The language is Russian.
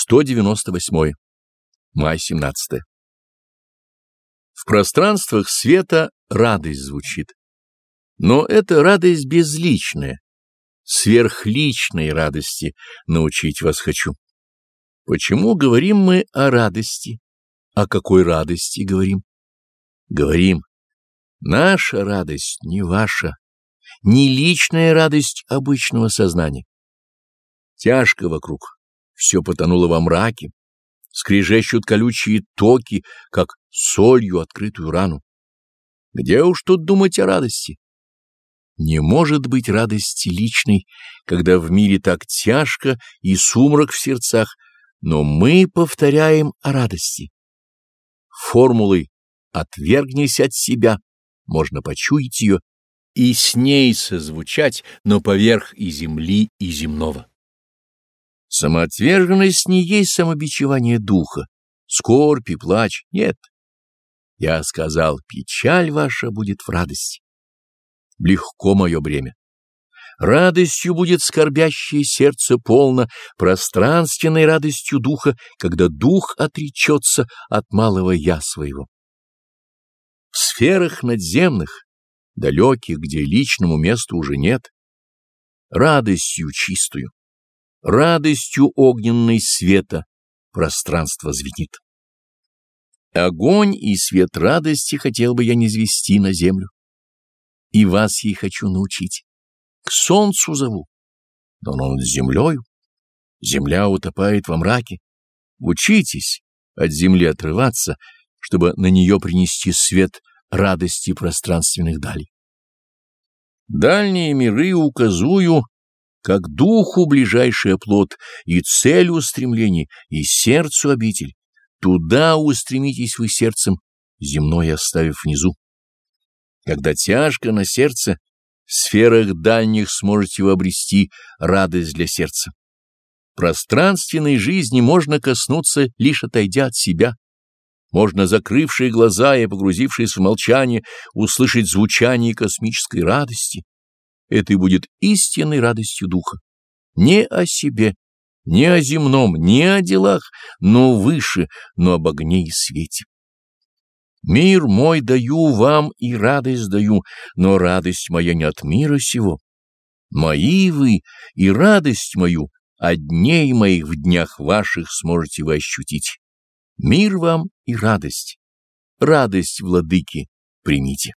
198. Май 17. В пространствах света радость звучит. Но это радость безличная, сверхличной радости научить вас хочу. Почему говорим мы о радости? О какой радости говорим? Говорим, наша радость не ваша, не личная радость обычного сознания. Тяжко вокруг, все потонуло во мраке, скрежещут колючие токи, как солью открытую рану. Где уж тут думать о радости? Не может быть радости личной, когда в мире так тяжко и сумрак в сердцах, но мы повторяем о радости. Формулой «отвергнись от себя» можно почуять ее и с ней созвучать, но поверх и земли, и земного. Самоотверженность не есть самобичевание духа, скорбь и плач, нет. Я сказал, печаль ваша будет в радости. Легко мое бремя. Радостью будет скорбящее сердце полно, пространственной радостью духа, когда дух отречется от малого «я» своего. В сферах надземных, далеких, где личному месту уже нет, радостью чистую, радостью огненной света пространство звенит. Огонь и свет радости хотел бы я низвести на землю. И вас ей хочу научить. К солнцу зову. Но оно над землею. Земля утопает во мраке. Учитесь от земли отрываться, чтобы на нее принести свет радости пространственных далей. Дальние миры указую как духу ближайший плод и цель устремлений, и сердцу обитель. Туда устремитесь вы сердцем, земной оставив внизу. Когда тяжко на сердце, в сферах дальних сможете вы обрести радость для сердца. Пространственной жизни можно коснуться, лишь отойдя от себя. Можно, закрывшие глаза и погрузившись в молчание, услышать звучание космической радости это и будет истинной радостью духа. Не о себе, не о земном, не о делах, но выше, но об огне и свете. Мир мой даю вам и радость даю, но радость моя не от мира сего. Мои вы и радость мою от дней моих в днях ваших сможете вы ощутить. Мир вам и радость. Радость, владыки, примите.